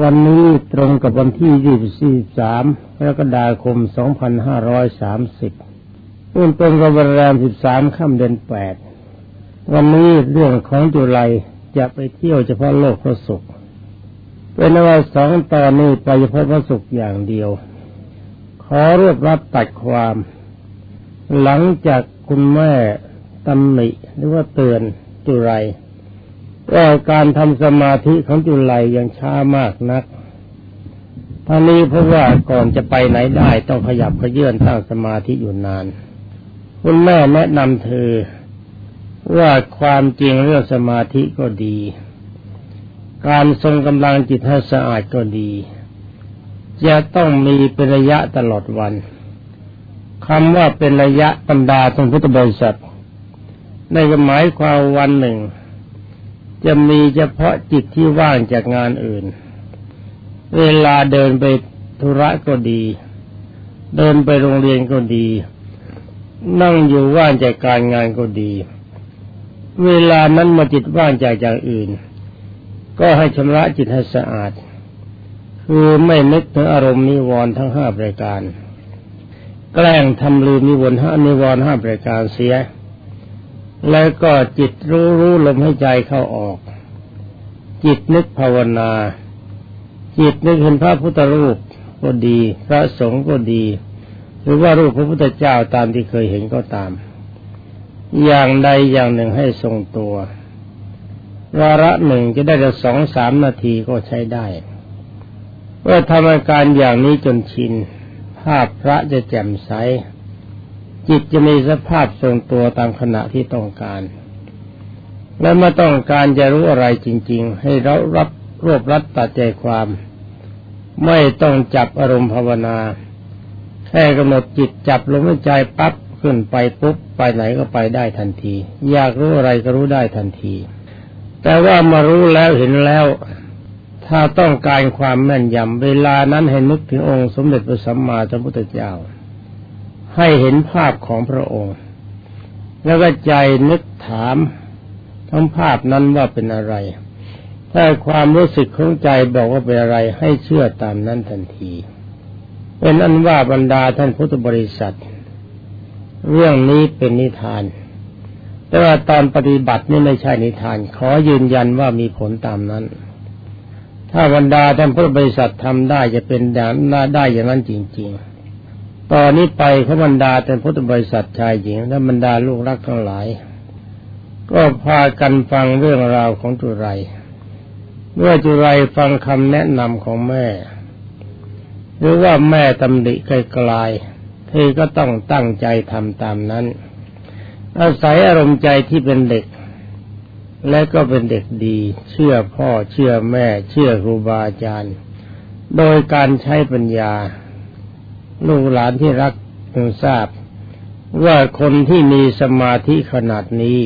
วันนี้ตรงกับวันที่ 23กรกฎาคม 2530อุ่นตรงกับวันแรม 13 ค่ำเดือน 8 วันนี้เรื่องของจุไลจะไปเที่ยวเฉพาะโลกพระศุกร์เป็นว่าสองตอนนี้ไปเฉพาะพระศุกร์อย่างเดียว ขอรวบรัดตัดความ หลังจากคุณแม่ตำหนิหรือว่าเตือนจุไรว่าการทำสมาธิของจุลัยยังช้ามากนักท่านี้เพราะว่าก่อนจะไปไหนได้ต้องขยับขยื่นตั้งสมาธิอยู่นาน คุณแม่แนะนำเธอว่าความจริงเรื่องสมาธิก็ดี การทรงกำลังจิตให้สะอาดก็ดี จะต้องมีเป็นระยะตลอดวันคำว่าเป็นระยะบรรดาตรงพุทธบริษัทในหมายความวันหนึ่ง จะมีเฉพาะจิตที่ว่างจากงานอื่น เวลาเดินไปธุระก็ดี เดินไปโรงเรียนก็ดี นั่งอยู่ว่างจากการงานก็ดี เวลานั้นมาจิตว่างจากจากอื่น ก็ให้ชำระจิตให้สะอาด คือไม่นึกถึงอารมณ์นิวรณ์ทั้งห้าประการ แกล้งทำลืมนิวรณ์ห้านิวรณ์ห้าประการเสีย แล้วก็จิตรู้รู้ลมให้ใจเข้าออก จิตนึกภาวนา จิตนึกเห็นพระพุทธรูปก็ดี พระสงฆ์ก็ดี หรือว่ารูปพระพุทธเจ้าตามที่เคยเห็นก็ตาม อย่างใดอย่างหนึ่งให้ทรงตัววาระหนึ่งจะได้จะสองสามนาทีก็ใช้ได้เมื่อทำอาการอย่างนี้จนชิน ภาพพระจะแจ่มใส จิตจะมีสภาพทรงตัวตามขณะที่ต้องการ และเมื่อต้องการจะรู้อะไรจริง ๆ ให้เรารับรวบรัดตัดใจความ ไม่ต้องจับอารมณ์ภาวนา แค่กำหนดจิตจับลมหายใจปั๊บขึ้นไปปุ๊บไปไหนก็ไปได้ทันที อยากรู้อะไรก็รู้ได้ทันที แต่ว่ามารู้แล้วเห็นแล้ว ถ้าต้องการความแม่นยำเวลานั้นให้นึกถึงองค์สมเด็จพระสัมมาสัมพุทธเจ้า ให้เห็นภาพของพระองค์ แล้วก็ใจนึกถามทั้งภาพนั้นว่าเป็นอะไร ถ้าความรู้สึกของใจบอกว่าเป็นอะไรให้เชื่อตามนั้นทันที เป็นอันว่าบรรดาท่านพุทธบริษัท เรื่องนี้เป็นนิทาน แต่ว่าตอนปฏิบัตินี่ไม่ใช่นิทาน ขอยืนยันว่ามีผลตามนั้น ถ้าบรรดาท่านพุทธบริษัททำได้จะเป็นอย่างน่าได้อย่างนั้นจริง ๆ ตอนนี้ไปขบรรดาแต่พุทธบริษัทชายหญิงและบรรดาลูกรักทั้งหลาย ก็พากันฟังเรื่องราวของจุไรเมื่อจุไรฟังคำแนะนำของแม่ หรือว่าแม่ตำหนิไกลๆเธอก็ต้องตั้งใจทำตามนั้น อาศัยอารมณ์ใจที่เป็นเด็ก และก็เป็นเด็กดี เชื่อพ่อเชื่อแม่ เชื่อครูบาอาจารย์ โดยการใช้ปัญญา ลูกหลานที่รักจงทราบ ว่าคนที่มีสมาธิขนาดนี้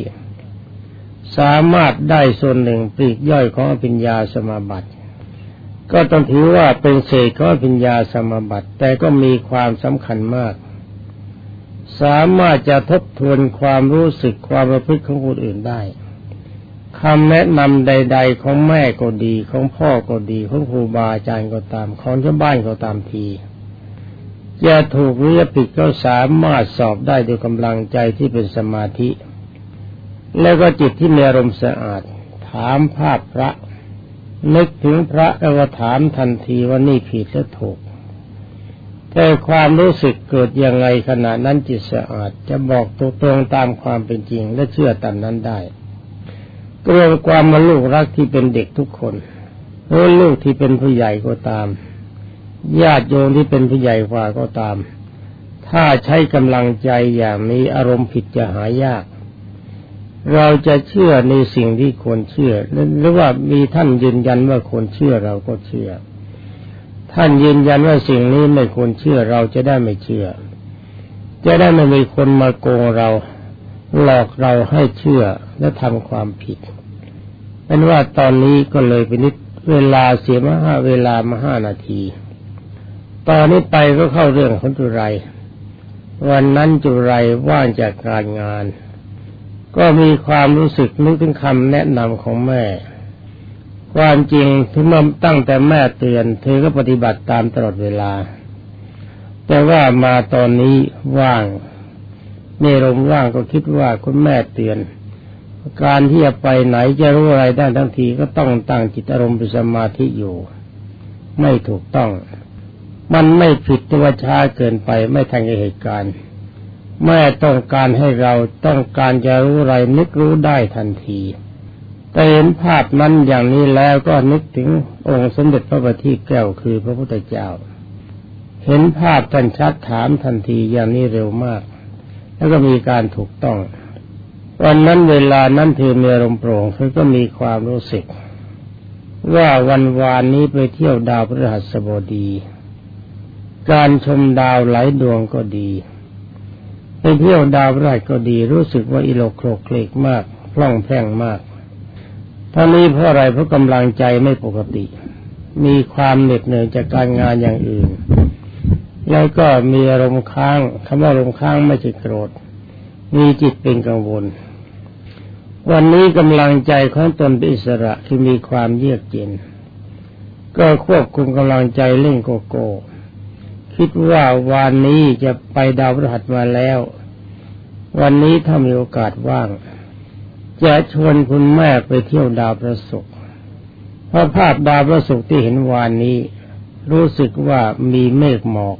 สามารถได้ส่วนหนึ่งปลีกย่อยของอภิญญาสมาบัติ ก็ต้องถือว่าเป็นเศษของอภิญญาสมาบัติ แต่ก็มีความสำคัญมาก สามารถจะทบทวนความรู้สึกความประพฤติของคนอื่นได้คำแนะนำใด ๆ ของแม่ก็ดีของพ่อก็ดีของครูบาอาจารย์ก็ตาม ของชาวบ้านก็ตามที จะถูกหรือผิดก็สามารถสอบได้ด้วยกำลังใจที่เป็นสมาธิ แล้วก็จิตที่มีอารมณ์สะอาด ถามภาพพระ นึกถึงพระแล้วถามทันทีว่านี่ผิดหรือถูก แต่ความรู้สึกเกิดยังไงขณะนั้นจิตสะอาด จะบอกตรงๆตามความเป็นจริงและเชื่อตามนั้นได้เรื่องความมาลูกรักที่เป็นเด็กทุกคนหรือลูกที่เป็นผู้ใหญ่ก็ตาม ญาติโยมที่เป็นผู้ใหญ่กว่าก็ตาม ถ้าใช้กำลังใจอย่างนี้อารมณ์ผิดจะหายาก เราจะเชื่อในสิ่งที่ควรเชื่อ หรือว่ามีท่านยืนยันว่าควรเชื่อเราก็เชื่อ ท่านยืนยันว่าสิ่งนี้ไม่ควรเชื่อเราจะได้ไม่เชื่อ จะได้ไม่มีคนมาโกงเราหลอกเราให้เชื่อและทำความผิดเป็นว่าตอนนี้ก็เลยไปนิดเวลาเสียมาห้าเวลามาห้านาที ตอนนี้ไปก็เข้าเรื่องของจุไร วันนั้นจุไรว่างจากการงาน ก็มีความรู้สึกนึกถึงคำแนะนำของแม่ ความจริงถึงนตั้งแต่แม่เตือน เธอก็ปฏิบัติตามตลอดเวลา แต่ว่ามาตอนนี้ว่างเนรมว่างก็คิดว่าคุณแม่เตือน การที่จะไปไหนจะรู้อะไรได้ทั้งทีก็ต้องตั้งจิตอารมณ์เป็นสมาธิอยู่ ไม่ถูกต้อง มันไม่ผิดตัวช้าเกินไปไม่ทันเหตุการณ์แม่ต้องการให้เราต้องการจะรู้อะไรนึกรู้ได้ทันที แต่เห็นภาพนั้นอย่างนี้แล้วก็นึกถึงองค์สมเด็จพระบัณฑิตแก้วคือพระพุทธเจ้า เห็นภาพทันชัดถามทันทีอย่างนี้เร็วมาก แล้วก็มีการถูกต้อง วันนั้นเวลานั้นเธอมีอารมณ์โปร่งเธอก็มีความรู้สึก ว่าวันวานนี้ไปเที่ยวดาวพฤหัสบดี การชมดาวหลายดวงก็ดีไปเที่ยวดาวพฤหัสก็ดีรู้สึกว่าอิโลโครเลกมากพล่องแพร่งมากทั้งนี้เพราะอะไรเพราะกำลังใจไม่ปกติ มีความเหน็ดเหนื่อยจากการงานอย่างอื่น แล้วก็มีอารมณ์ค้างคำว่าอารมณ์ค้างไม่ใช่โกรธ มีจิตเป็นกังวล วันนี้กำลังใจของตนเป็นอิสระคือมีความเยือกเย็นก็ควบคุมกำลังใจเล่นโกโก้ คิดว่าวันนี้จะไปดาวพฤหัสมาแล้ว วันนี้ถ้ามีโอกาสว่าง จะชวนคุณแม่ไปเที่ยวดาวประสุกเพราะภาพดาวประสุกที่เห็นวานนี้ รู้สึกว่ามีเมฆหมอก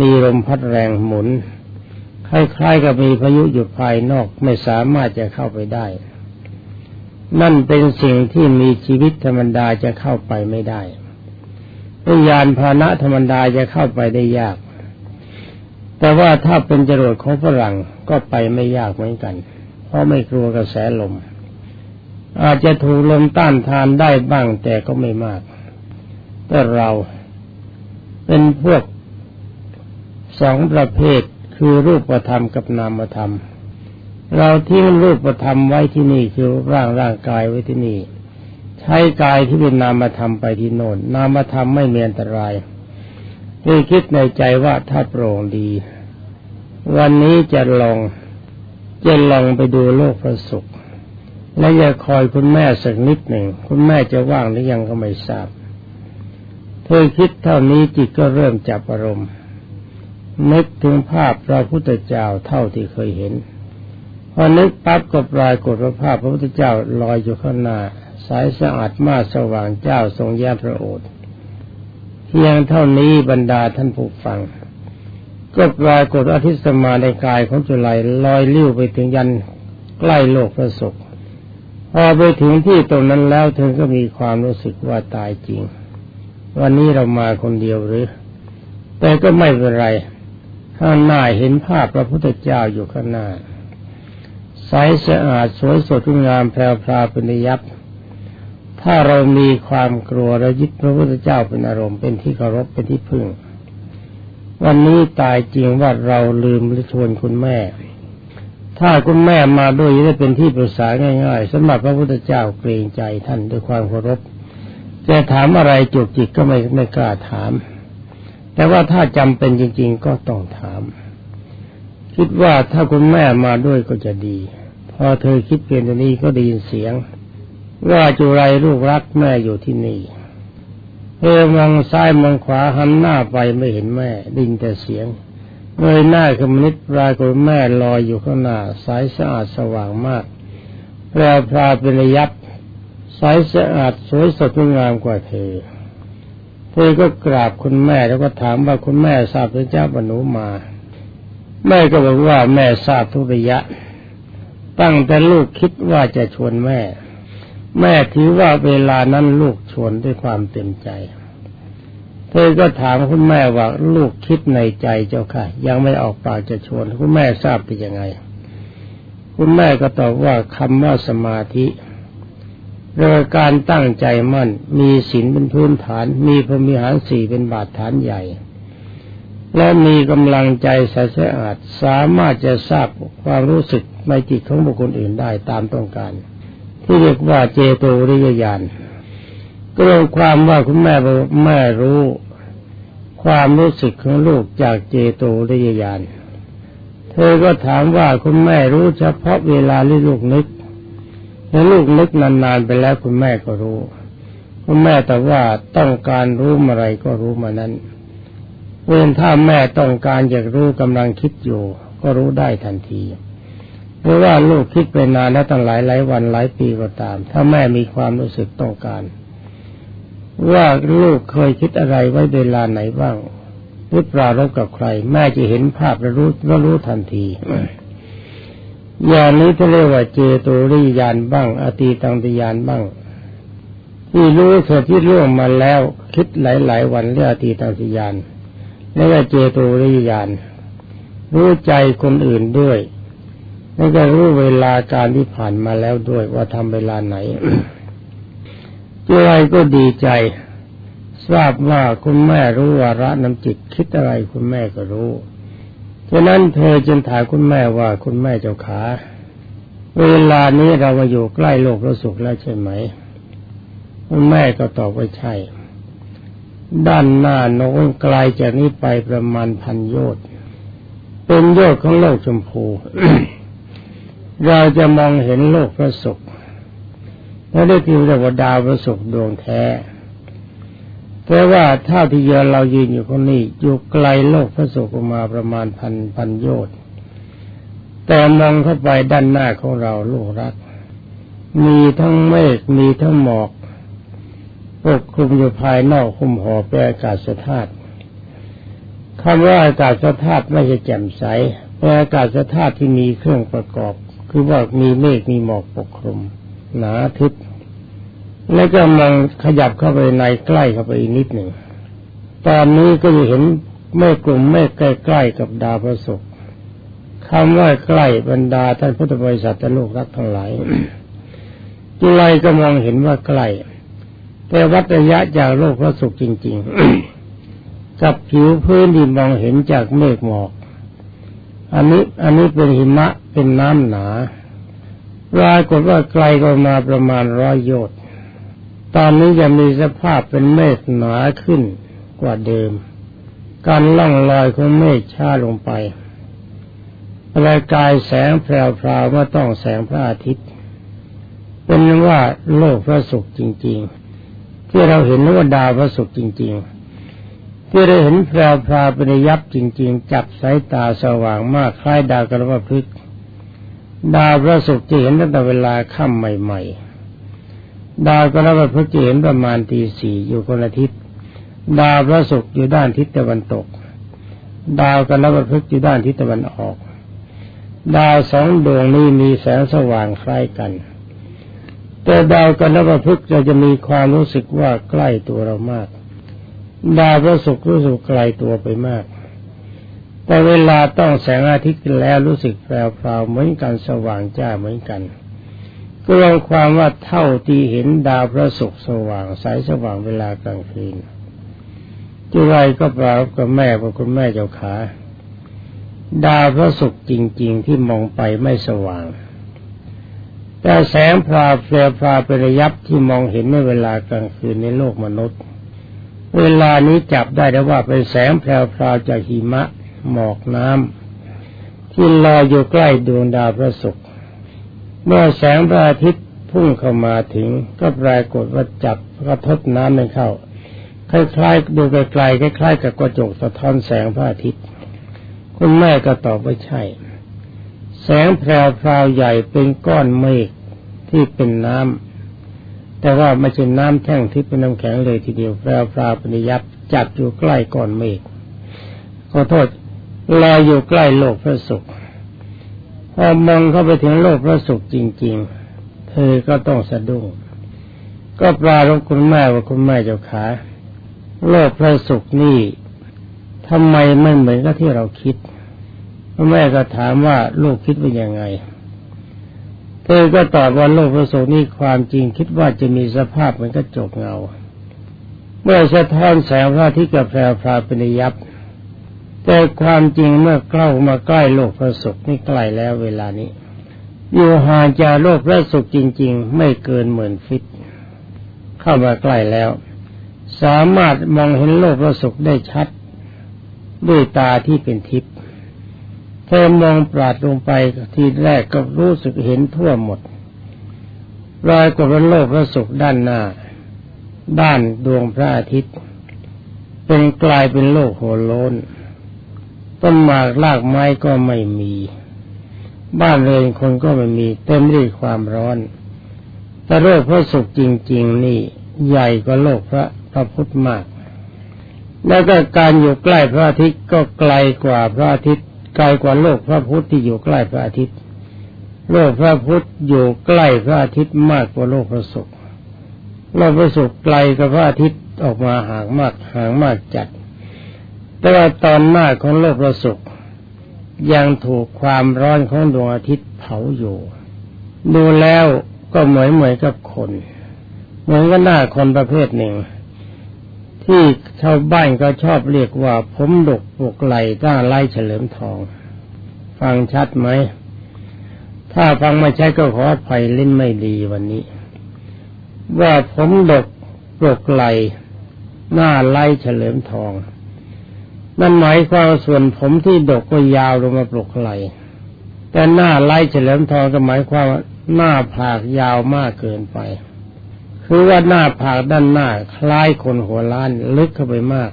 มีลมพัดแรงหมุน คล้ายๆกับมีพายุอยู่ภายนอกไม่สามารถจะเข้าไปได้ นั่นเป็นสิ่งที่มีชีวิตธรรมดาจะเข้าไปไม่ได้ ยานพาหนะธรรมดาจะเข้าไปได้ยาก แต่ว่าถ้าเป็นจรวดของฝรั่งก็ไปไม่ยากเหมือนกัน เพราะไม่กลัวกระแสลม อาจจะถูกลมต้านทานได้บ้างแต่ก็ไม่มาก แต่เราเป็นพวกสองประเภทคือรูปธรรมกับนามธรรม เราทิ้งรูปธรรมไว้ที่นี่คือร่างร่างกายไว้ที่นี่ ใช้กายที่เป็นนามธรรมไปที่โน่นนามธรรมไม่มีอันตรายคือคิดในใจว่าถ้าโปร่งดี วันนี้จะลองจะลองไปดูโลกพระสุขและอย่าคอยคุณแม่สักนิดหนึ่ง คุณแม่จะว่างหรือยังก็ไม่ทราบเธอคิดเท่านี้จิตก็เริ่มจับอารมณ์นึกถึงภาพพระพุทธเจ้าเท่าที่เคยเห็น พอนึกปั๊บก็ปลายกฏว่าภาพพระพุทธเจ้าลอยอยู่ข้างหน้า สายสะอาดมาสว่างเจ้าทรงแย้พระโอษฐ์เพียงเท่านี้บรรดาท่านผู้ฟัง ก็ปรากฏอาทิสมาในกายของจุลัยลอยลิ้วไปถึงยันใกล้โลกประสบพอไปถึงที่ตรงนั้นแล้วเธอก็มีความรู้สึกว่าตายจริง วันนี้เรามาคนเดียวหรือ แต่ก็ไม่เป็นไร ข้างหน้าเห็นภาพพระพุทธเจ้าอยู่ข้างหน้าใสสะอาดสวยสดงามแพรวพราเป็นยับ ถ้าเรามีความกลัวเรายึดพระพุทธเจ้าเป็นอารมณ์เป็นที่เคารพเป็นที่พึ่ง วันนี้ตายจริงว่าเราลืมหรือชวนคุณแม่ ถ้าคุณแม่มาด้วยจะได้เป็นที่ปรึกษาง่ายๆสำหรับพระพุทธเจ้าเกรงใจท่านด้วยความเคารพจะถามอะไรจุกจิกก็ไม่ไม่กล้าถาม แต่ว่าถ้าจำเป็นจริง ๆ ก็ต้องถาม คิดว่าถ้าคุณแม่มาด้วยก็จะดี พอเธอคิดเพียงตัวนี้ก็ได้ยินเสียง ว่าจุไรลูกรักแม่อยู่ที่นี่เออมองซ้ายมองขวาหันหน้าไปไม่เห็นแม่ดินแต่เสียงเงยหน้าขึ้นนิดปลายกฏแม่ลอยอยู่ข้างหน้าสายสะอาดสว่างมากแปรพราเป็นระยับสายสะอาดสวยสดงามกว่าเธอเธอก็กราบคุณแม่แล้วก็ถามว่าคุณแม่ทราบพระเจ้าบรรนุมา แม่ก็บอกว่าแม่ทราบทุกระยะ ตั้งแต่ลูกคิดว่าจะชวนแม่ แม่ถือว่าเวลานั้นลูกชวนด้วยความเต็มใจ เธอก็ถามคุณแม่ว่าลูกคิดในใจเจ้าค่ะ ยังไม่ออกปากจะชวน คุณแม่ทราบเป็นยังไง คุณแม่ก็ตอบว่าคำว่าสมาธิเรื่องการตั้งใจมั่น มีศีลเป็นพื้นฐาน มีพรหมิหารสี่เป็นบาดฐานใหญ่ และมีกำลังใจใสสะอาดสามารถจะทราบความรู้สึกในจิตของบุคคลอื่นได้ตามต้องการ ที่เรียกว่าเจโตริยญาณก็รวมความว่าคุณแม่แม่รู้ความรู้สึกของลูกจากเจโตริยญาณเธอก็ถามว่าคุณแม่รู้เฉพาะเวลาที่ลูกนึกแล้วลูกนึกนานๆไปแล้วคุณแม่ก็รู้ คุณแม่แต่ว่าต้องการรู้อะไรก็รู้มานั้นเว้นถ้าแม่ต้องการอยากรู้กำลังคิดอยู่ ก็รู้ได้ทันที เพราะว่าลูกคิดไปนานแล้วตั้งหลายหลายวันหลายปีก็ตาม ถ้าแม่มีความรู้สึกต้องการ ว่าลูกเคยคิดอะไรไว้เวลาไหนบ้างหรือปรารบกับใคร แม่จะเห็นภาพแล้วรู้แล้วรู้ทันทีอย่างนี้จะเรียกว่าเจโตริยานบ้าง อตีตังติยานบ้าง ที่รู้เสร็จที่ร่วงมาแล้ว คิดหลาย ๆ วันเรื่องอตีตังติยานแล้วก็เจโตริยานรู้ใจคนอื่นด้วย แล้วก็รู้เวลาการที่ผ่านมาแล้วด้วยว่าทำเวลาไหนเจ้าไรก็ดีใจ ทราบว่าคุณแม่รู้วาระน้ำจิตคิดอะไรคุณแม่ก็รู้ฉะนั้นเธอจึงถามคุณแม่ว่าคุณแม่เจ้าขาเวลานี้เรามาอยู่ใกล้โลกพระสุขแล้วใช่ไหมคุณแม่ก็ตอบว่าใช่ ด้านหน้าโน้นไกลจากนี้ไปประมาณพันโยชน์เป็นโยชน์ของโลกชมพู เราจะมองเห็นโลกพระสุขและได้ที่เรียกว่าดาวพระสุขดวงแท้แต่ว่าถ้าที่เยอเรายืนอยู่คนนี้อยู่ไกลโลกพระสุขมาประมาณพันพันโยชน์แต่มองเข้าไปด้านหน้าของเราลูกรัก มีทั้งเมฆมีทั้งหมอกปกคลุมอยู่ภายนอกคุมห่อแปรอากาศธาตุคำว่าอากาศธาตุไม่ใช่แจ่มใสแปรอากาศธาตุที่มีเครื่องประกอบ คือว่ามีเมฆมีหมอกปกคลุม หนาทึบแล้วก็มองขยับเข้าไปในใกล้เข้าไปอีกนิดหนึ่ง ตอนนี้ก็จะเห็นเมฆกลุ่มเมฆใกล้ๆกับดาวพระศุกร์คำว่าใกล้บรรดาท่านพุทธบริษัทและลูกรักทั้งหลายจุไรก็มองเห็นว่าใกล้ แต่วัดระยะจากโลกพระศุกร์จริง ๆ กับผิวพื้นที่มองเห็นจากเมฆหมอก อันนี้อันนี้เป็นหิมะ เป็นน้ำหนาปรากฏว่าไกลก็มาประมาณร้อยโยชน์ตอนนี้จะมีสภาพเป็นเมฆหนาขึ้นกว่าเดิม การล่องลอยของเมฆช้าลงไปประกายแสงแพรวๆเมื่อต้องแสงพระอาทิตย์ เป็นว่าโลกพระศุกร์จริง ๆ ที่เราเห็นว่าดาวพระศุกร์จริง ๆ ที่เราเห็นแพรวๆเป็นยับจริง ๆ จับสายตาสว่างมากคล้ายดาวกระพฤกษ์ ดาวพระศุกร์ที่เห็นตั้งแต่เวลาค่ำใหม่ ๆ ดาวกระพฤกษ์เห็นประมาณตีสี่อยู่คนละทิศดาวพระศุกร์อยู่ด้านทิศตะวันตก ดาวกระพฤกษ์อยู่ด้านทิศตะวันออก ดาวสองดวงนี้มีแสงสว่างคล้ายกัน แต่ดาวกระพฤกษ์จะจะมีความรู้สึกว่าใกล้ตัวเรามาก ดาวพระศุกร์รู้สึกไกลตัวไปมาก แต่เวลาต้องแสงอาทิตย์แล้วรู้สึกแปลวๆเหมือนกันสว่างจ้าเหมือนกันก็รวมความว่าเท่าที่เห็นดาวพระศุกร์สว่างสายสว่างเวลากลางคืนจุไรก็ปราบกับแม่บอกคุณแม่เจ้าขา ดาวพระศุกร์จริง ๆ ที่มองไปไม่สว่าง แต่แสงพราเฟลพราเป็นระยับที่มองเห็นในเวลากลางคืนในโลกมนุษย์ เวลานี้จับได้แล้วว่าเป็นแสงแพรวาจากหิมะ หมอกน้ำที่ลอยอยู่ใกล้ดวงดาวพระศุกร์เมื่อแสงพระอาทิตย์พุ่งเข้ามาถึงก็ปรากฏว่าจับกระทบน้ำมันเข้าคล้ายๆดูไกลๆคล้ายๆกับกระจกสะท้อนแสงพระอาทิตย์ คุณแม่ก็ตอบว่าใช่ แสงแพรวพราวใหญ่เป็นก้อนเมฆที่เป็นน้ำแต่ว่าไม่ใช่น้ำแท่งที่เป็นน้ำแข็งเลยทีเดียวแพรวพราวปริยับจับอยู่ใกล้ก้อนเมฆขอโทษ ลอยอยู่ใกล้โลกพระศุกร์พอมองเข้าไปถึงโลกพระสุขจริง ๆ เธอก็ต้องสะดุ้งก็ปลารบคุณแม่ว่าคุณแม่เจ้าขาโลกพระสุขนี่ทำไมไม่เหมือนกับที่เราคิดคุณแม่ก็ถามว่าลูกคิดว่ายังไง เธอก็ตอบว่าโลกพระสุขนี่ความจริงคิดว่าจะมีสภาพเหมือนกระจกเงา เมื่อสะท้อนแสงพระอาทิตย์กับแพรพาเป็นยับ แต่ความจริงเมื่อเข้ามาใกล้โลกพระสุขนี่ใกล้แล้วเวลานี้ อยู่ห่างจากโลกพระสุขจริง ๆ ไม่เกินหมื่นฟิต เข้ามาใกล้แล้ว สามารถมองเห็นโลกพระสุขได้ชัด ด้วยตาที่เป็นทิพย์เธอมองปราดลงไปทีแรกก็รู้สึกเห็นทั่วหมดรอยกับโลกพระสุขด้านหน้า ด้านดวงพระอาทิตย์ เป็นกลายเป็นโลกโหโลน ต้นหมากรากไม้ก็ไม่มี บ้านเรือนคนก็ไม่มี เต็มด้วยความร้อน แต่โลกพระสุขจริง ๆ นี่ ใหญ่กว่าโลกพระพระพุทธมาก แล้วก็การอยู่ใกล้พระอาทิตย์ก็ไกลกว่าพระอาทิตย์ไกลกว่าโลกพระพุทธที่อยู่ใกล้พระอาทิตย์ โลกพระพุทธอยู่ใกล้พระอาทิตย์มากกว่าโลกพระศุกร์โลกพระศุกร์ไกลกับพระอาทิตย์ออกมาห่างมากห่างมากจัด แต่ว่าตอนหน้าของโลกพระศุกยังถูกความร้อนของดวงอาทิตย์เผาอยู่ ดูแล้วก็เหมือนเหมือนกับคน เหมือนกับหน้าคนประเภทหนึ่ง ที่ชาวบ้านก็ชอบเรียกว่า ผมดกปกไหลต้าไล่เฉลิมทอง ฟังชัดไหม ถ้าฟังไม่ใช่ก็ขออภัยเล่นไม่ดีวันนี้ ว่าผมดกปกไหลหน้าไล่เฉลิมทอง นั่นหมายความส่วนผมที่ดกก็ยาวลงมาปลุกไหลแต่หน้าไล่เฉลิมทองก็หมายความว่าหน้าผากยาวมากเกินไป คือว่าหน้าผากด้านหน้า คล้ายคนหัวล้านลึกเข้าไปมาก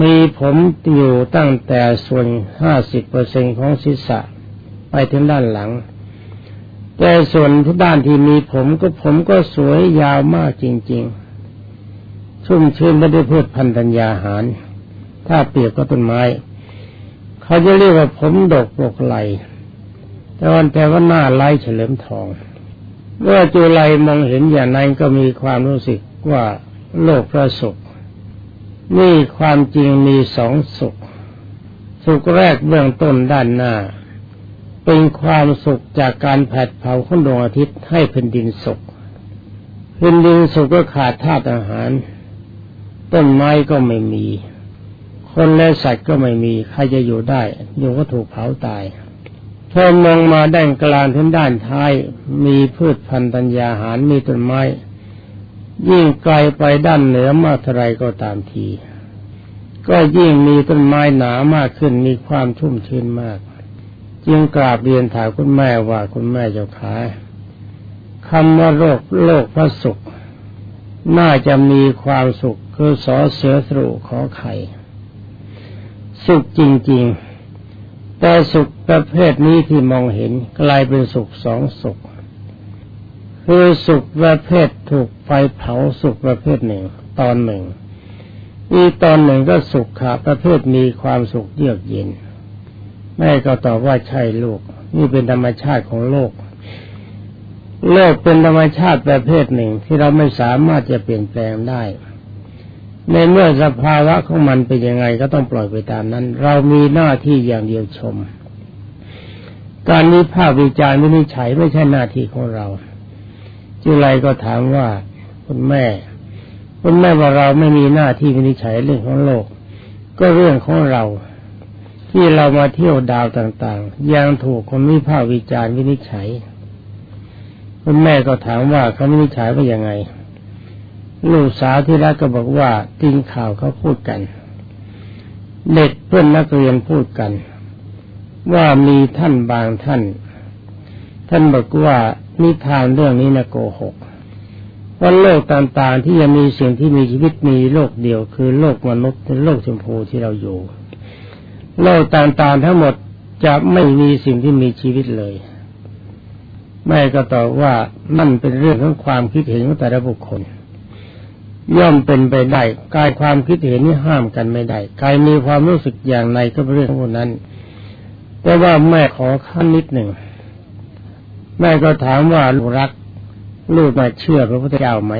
มีผมอยู่ตั้งแต่ส่วนห้าสิบเปอร์เซ็นของศีรษะ ไปถึงด้านหลัง แต่ส่วนที่ด้านที่มีผมก็ผมก็สวยยาวมากจริง ๆ ชุ่มชื้นไม่ได้พืชพันธัญญาหาร ถ้าเปรียบก็ต้นไม้ เขาจะเรียกว่าผมดกปกไหลแต่วันแต่ว่าหน้าไล่เฉลิมทอง เมื่อจุไลมองเห็นอย่างนั้นก็มีความรู้สึกว่าโลกพระสุข นี่ความจริงมีสองสุข สุขแรกเบื้องต้นด้านหน้า เป็นความสุขจากการแผดเผาของดวงอาทิตย์ให้แผ่นดินสุขแผ่นดินสุขก็ขาดธาตุอาหาร ต้นไม้ก็ไม่มี คนและสัตว์ก็ไม่มีใครจะอยู่ได้อยู่ก็ถูกเผาตายเพอมองมาด้านกลางถึงด้านท้าย มีพืชพันธัญญาหารมีต้นไม้ ยิ่งไกลไปด้านเหนือมากเท่าไรก็ตามที ก็ยิ่งมีต้นไม้หนามากขึ้นมีความชุ่มชื้นมาก จึงกราบเรียนถามคุณแม่ว่าคุณแม่เจ้าขาคำว่าโลกโลกพระสุข น่าจะมีความสุขคือสอเสือสรุขอไข่ สุขจริง ๆ แต่สุขประเภทนี้ที่มองเห็นกลายเป็นสุขสองสุข คือสุขประเภทถูกไฟเผาสุขประเภทหนึ่ง ตอนหนึ่ง อีตอนหนึ่งก็สุขขาประเภทมีความสุขเยือกเย็น แม่ก็ตอบว่าใช่ลูก นี่เป็นธรรมชาติของโลกโลกเป็นธรรมชาติประเภทหนึ่งที่เราไม่สามารถจะเปลี่ยนแปลงได้ ในเมื่อสภาวะของมันเป็นยังไงก็ต้องปล่อยไปตามนั้น เรามีหน้าที่อย่างเดียวชม การนี้ภาควิจารณ์วินิจฉัยไม่ใช่หน้าที่ของเราจุไรก็ถามว่าคุณแม่คุณแม่ว่าเราไม่มีหน้าที่วินิจฉัยเรื่องของโลก ก็เรื่องของเรา ที่เรามาเที่ยวดาวต่างๆยังถูกคนวิพากษ์วิจารณ์วินิจฉัย คุณแม่ก็ถามว่าเขาวินิจฉัยว่ายังไง ลูกสาวที่รักก็บอกว่าจริงข่าวเขาพูดกัน เด็กเพื่อนนักเรียนพูดกัน ว่ามีท่านบางท่าน ท่านบอกว่านิทานเรื่องนี้นะโกหกว่าโลกต่างๆที่ยังมีสิ่งที่มีชีวิตมีโลกเดียวคือโลกมนุษย์โลกชมพูที่เราอยู่ โลกต่างๆทั้งหมดจะไม่มีสิ่งที่มีชีวิตเลย แม่ก็ตอบว่านั่นเป็นเรื่องของความคิดเห็นของแต่ละบุคคล ย่อมเป็นไปได้กายความคิดเห็นนี่ห้ามกันไม่ได้กายมีความรู้สึกอย่างไรก็เป็นเรื่องของนั้น แต่ว่าแม่ขอขั้นนิดหนึ่ง แม่ก็ถามว่าลูกรัก ลูกมาเชื่อพระพุทธเจ้าไหม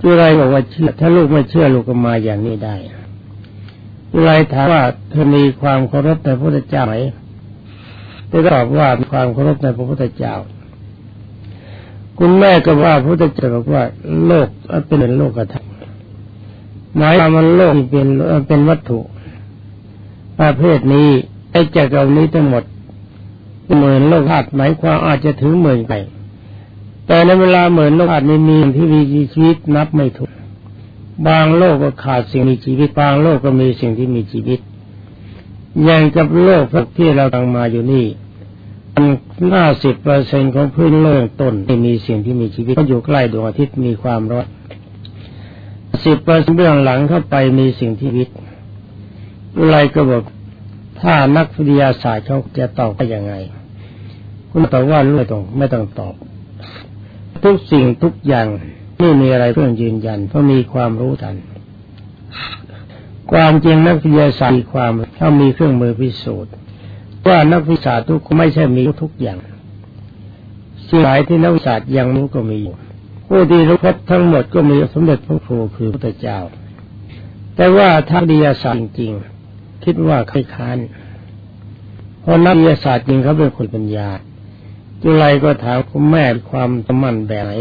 จุไรบอกว่าเชื่อ ถ้าลูกไม่เชื่อลูกก็มาอย่างนี้ได้จุไรถามว่าเธอมีความเคารพในพระพุทธเจ้าไหมได้ตอบว่ามีความเคารพในพระพุทธเจ้า คุณแม่ก็ว่าพระพุทธเจ้าบอกว่า โลกเป็นโลกธรรมหมายความว่าโลกเป็นเป็นวัตถุประเภทนี้ไอ้จักรวาลนี้ทั้งหมดหมื่นโลกธาตุหมายความอาจจะถึงหมื่นไปแต่ในเวลาหมื่นโลกธาตุนี้มีที่มีชีวิตนับไม่ถูกบางโลกก็ขาดสิ่งมีชีวิตบางโลกก็มีสิ่งที่มีชีวิตอย่างกับโลกที่เราตั้งมาอยู่นี่ ห้าสิบเปอร์เซ็นของพื้นโลกต้นที่มีสิ่งที่มีชีวิตก็อยู่ใกล้ดวงอาทิตย์มีความร้อนสิบเปอร์เซ็นเบื้องหลังเข้าไปมีสิ่งที่วิตอะไรก็บอกถ้านักวิทยาศาสตร์เขาจะตอบได้ยังไง คุณตอบว่ารู้ไม่ต้องไม่ต้องตอบ ทุกสิ่งทุกอย่างไม่มีอะไรเพื่อยืนยัน เพราะมีความรู้ทัน ความจริงนักวิทยาศาสตร์มีความถ้ามีเครื่องมือพิสูจน์ ว่านักวิชาทุกไม่ใช่มีทุกอย่างสิ่งหลายที่นักวิชายังรู้ก็มีอยู่ผู้ที่รู้พบทั้งหมดก็มีสมเด็จพระครูคือพระเจ้า แต่ว่าทางวิทยศาสตร์จริงคิดว่าใครค้านเพราะนักวิทยาศาสตร์จริงเขาเป็นคนปัญญาจุไรก็ถามคุณแม่ความสมั่นแบบไหน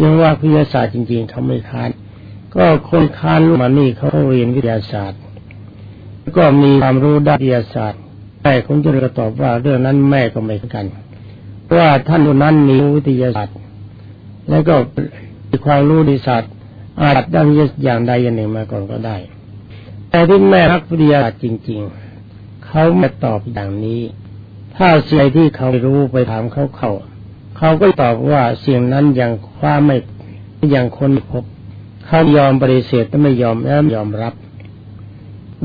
ยังว่าวิทยาศาสตร์จริง ๆเขาไม่ค้าน ก็คนค้านมานี่เขาเรียนวิทยาศาสตร์ ก็มีความรู้ด้านวิทยาศาสตร์ แม่ผมจะตอบว่าเรื่องนั้นแม่ก็ไม่กัน เพราะว่าท่านคนนั้นมีวิทยาศาสตร์ แล้วก็มีความรู้ดีศาสตร์อาจด้านอย่างใดอย่างหนึ่งมาก่อนก็ได้ แต่ที่แม่รักวิทยาศาสตร์จริง ๆเขาไม่ตอบอย่างนี้ ถ้าสิ่งที่เขารู้ไปถามเขาเขาเขาก็ตอบว่าสิ่งนั้นยังคว้าไม่ยังคนพบเขายอมปฏิเสธแต่ไม่ยอมแล้วยอมรับ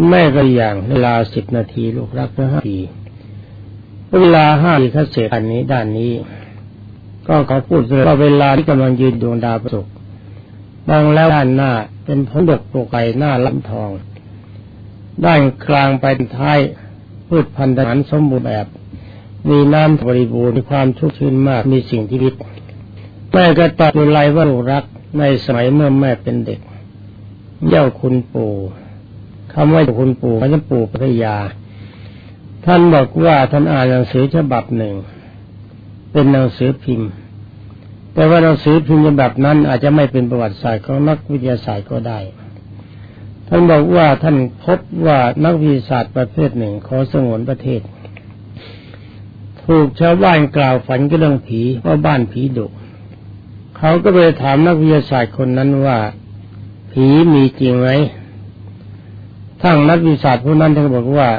แม่ก็อย่างเวลาสิบนาทีลูกรักเพื่อห้าทีเวลาห้าทีเขาเสร็จอันนี้ด้านนี้ ก็เขาพูดเลยว่าเวลาที่กำลังยืนดวงดาวประสุกมองแล้วด้านหน้าเป็นผลดกโปรไกหน้าล้ำทอง ด้านกลางไปท้ายพืชพันธุ์อาหารสมบูรณ์แบบ มีน้ำบริบูรณ์มีความชุ่มชื้นมากมีสิ่งที่วิตแม่ก็ตอบไรว่าลูกรักในสมัยเมื่อแม่เป็นเด็ก เย่าคุณปู่ คำว่าคุณปู่พระปู่พัทยา ท่านบอกว่าท่านอ่านหนังสือฉบับหนึ่ง เป็นหนังสือพิมพ์ แต่ว่าหนังสือพิมพ์ฉบับนั้นอาจจะไม่เป็นประวัติศาสตร์ของนักวิทยาศาสตร์ก็ได้ ท่านบอกว่าท่านพบว่านักวิทยาศาสตร์ประเภทหนึ่งขอสงวนประเทศ ถูกชาวบ้านกล่าวฝันก็เรื่องผีว่าบ้านผีดุเขาก็ไปถามนักวิทยาศาสตร์คนนั้นว่าผีมีจริงไหม ทั้งนักวิชาผู้นั้นท่านบอกว่า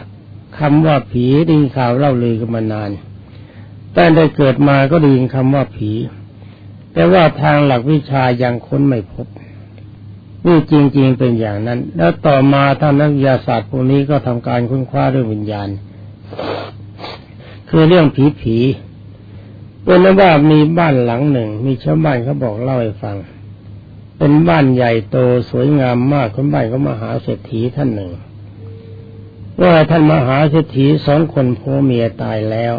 คำว่าผีได้ยินข่าวเล่าลือกันมานาน แต่ได้เกิดมาก็ได้ยินคำว่าผี แต่ว่าทางหลักวิชายังค้นไม่พบนี่จริง ๆ เป็นอย่างนั้น แล้วต่อมาท่านนักวิทยาศาสตร์พวกนี้ก็ทำการค้นคว้าเรื่องวิญญาณ คือเรื่องผีผีเป็นว่ามีบ้านหลังหนึ่ง มีชาวบ้านเขาบอกเล่าให้ฟัง เป็นบ้านใหญ่โตสวยงามมากคนบ้านก็มหาเศรษฐีท่านหนึ่ง ว่าท่านมหาเศรษฐีสองคนพ่อเมียตายแล้ว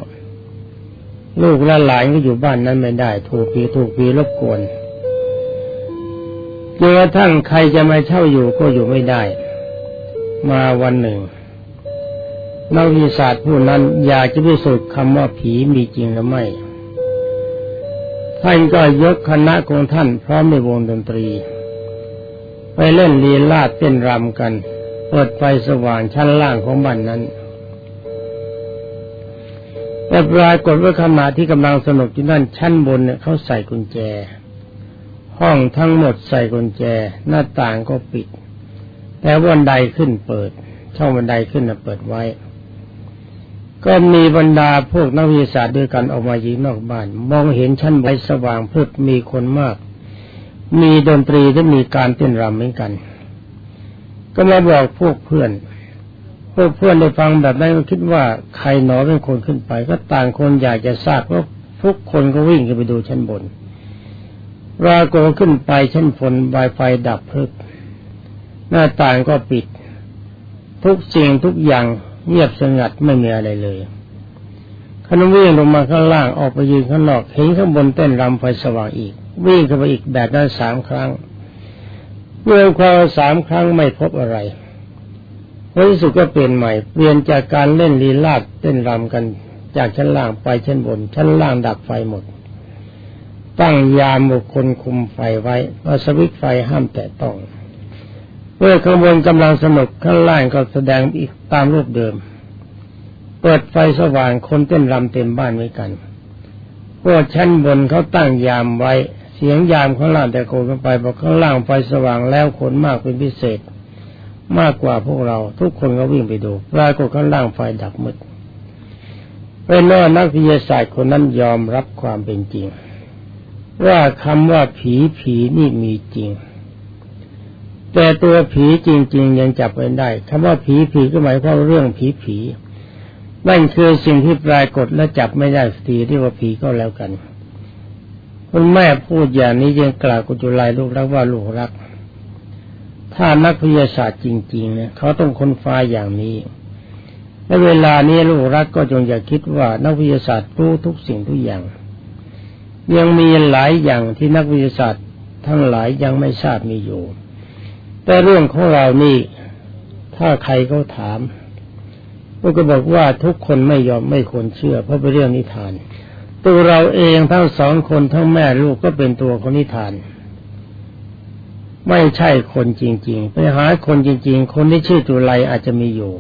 ลูกและหลานก็อยู่บ้านนั้นไม่ได้ ถูกปีถูกปีรบกวนจนกระทั่งใครจะมาเช่าอยู่ก็อยู่ไม่ได้ มาวันหนึ่งนักวิทยาศาสตร์ผู้นั้นอยากจะพิสูจน์คำว่าผีมีจริงหรือไม่ ท่านก็ยกคณะของท่านพร้อมในวงดนตรี ไปเล่นลีลาเต้นรำกันเปิดไฟสว่างชั้นล่างของบ้านนั้นแต่ปรากฏว่าขณะที่กำลังสนุกอยู่นั่นชั้นบนเนี่ยเขาใส่กุญแจ ห้องทั้งหมดใส่กุญแจ หน้าต่างก็ปิด แต่บันไดขึ้นเปิด ช่องบันไดขึ้นเปิดไว้ ก็มีบรรดาพวกนักวิทยาศาสตร์ด้วยกันออกมายิงนอกบ้าน มองเห็นชั้นใบสว่างพืชมีคนมาก มีดนตรีและมีการเต้นรำเหมือนกัน ก็มาบอกพวกเพื่อน พวกเพื่อนได้ฟังแบบนั้นก็คิดว่าใครหนอเป็นคนขึ้นไป ก็ต่างคนอยากจะทราบว่าทุกคนก็วิ่งขึ้นไปดูชั้นบนรากฏขึ้นไปชั้นบนไวไฟดับพึกหน้าต่างก็ปิด ทุกสิ่งทุกอย่าง เงียบสงัดไม่มีอะไรเลยขณะวิ่งลงมาข้างล่างออกไปยืนข้างนอกเห็นข้างบนเต้นรำไฟสว่างอีก วิ่งเข้าไปอีกแบบนั้นสามครั้งเมื่อความสามครั้งไม่พบอะไรในที่สุดก็เปลี่ยนใหม่เปลี่ยนจากการเล่นลีลาดเต้นรำกันจากชั้นล่างไปชั้นบน ชั้นล่างดับไฟหมด ตั้งยามบุคคลคุมไฟไว้ว่าสวิตไฟห้ามแตะต้อง เมื่อข้างบนกำลังสนุกข้างล่างก็แสดงอีกตามรูปเดิม เปิดไฟสว่างคนเต้นรำเต็มบ้านไว้กันพวกชั้นบนเขาตั้งยามไว้ เสียงยามข้างล่างแต่โกนไปบอกข้างล่างไฟสว่างแล้วคนมากเป็นพิเศษ มากกว่าพวกเรา ทุกคนก็วิ่งไปดูปรากฏข้างล่างไฟดับมืดเป็นว่านักวิทยาศาสตร์คนนั้นยอมรับความเป็นจริง ว่าคำว่าผีผีนี่มีจริง แต่ตัวผีจริง ๆ ยังจับไม่ได้คำว่าผีผีก็หมายความเรื่องผีผีนั่นคือสิ่งที่ปรากฏและจับไม่ได้สตีที่ว่าผีก็แล้วกันคุณแม่พูดอย่างนี้ยังกล่าวกุจุลายลูกรักว่าลูกรัก ถ้านักวิทยาศาสตร์จริงๆเนี่ยเขาต้องค้นฟ้าอย่างนี้ในเวลานี้ลูกรักก็จงอย่าคิดว่านักวิทยาศาสตร์รู้ทุกสิ่งทุกอย่าง ยังมีหลายอย่างที่นักวิทยาศาสตร์ทั้งหลายยังไม่ทราบมีอยู่ แต่เรื่องของเรานี่ ถ้าใครเขาถามก็บอกว่าทุกคนไม่ยอมไม่ควรเชื่อ เพราะเป็นเรื่องนิทาน ตัวเราเองทั้งสองคนทั้งแม่ลูกก็เป็นตัวคนนิทาน ไม่ใช่คนจริง ๆ ไปหาคนจริง ๆ คนที่ชื่อจุไรอาจจะมีอยู่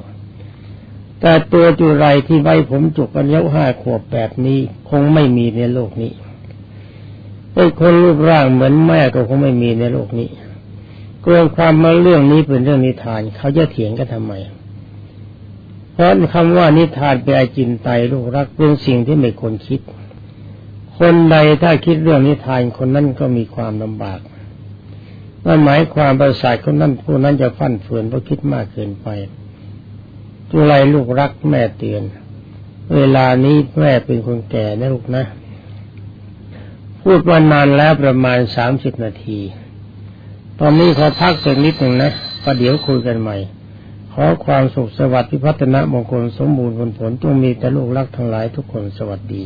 แต่ตัวจุไรที่ไว้ผมจุกกันเยาห้าขวบแบบนี้ คงไม่มีในโลกนี้ไอ้คนรูปร่างเหมือนแม่ก็คงไม่มีในโลกนี้ เกรงความมาเรื่องนี้เป็นเรื่องนิทาน เขาจะเถียงกันทำไม เพราะคำว่านิทานเป็นไอจินไตลูกรักเป็นสิ่งที่ไม่ควรคิด คนใดถ้าคิดเรื่องนิทานคนนั้นก็มีความลำบากนั่นหมายความประสาทคนนั้นผู้นั้นจะฟั่นเฟือนเพราะคิดมากเกินไปจุไรลูกรักแม่เตือน เวลานี้แม่เป็นคนแก่นะลูกนะ พูดมานานแล้วประมาณสามสิบนาที ตอนนี้ขอพักสักนิดหนึ่งนะประเดี๋ยวคุยกันใหม่ ขอความสุขสวัสดิ์พิพัฒนมงคลสมบูรณ์ผลผลจงมีแต่ลูกรักทั้งหลายทุกคนสวัสดี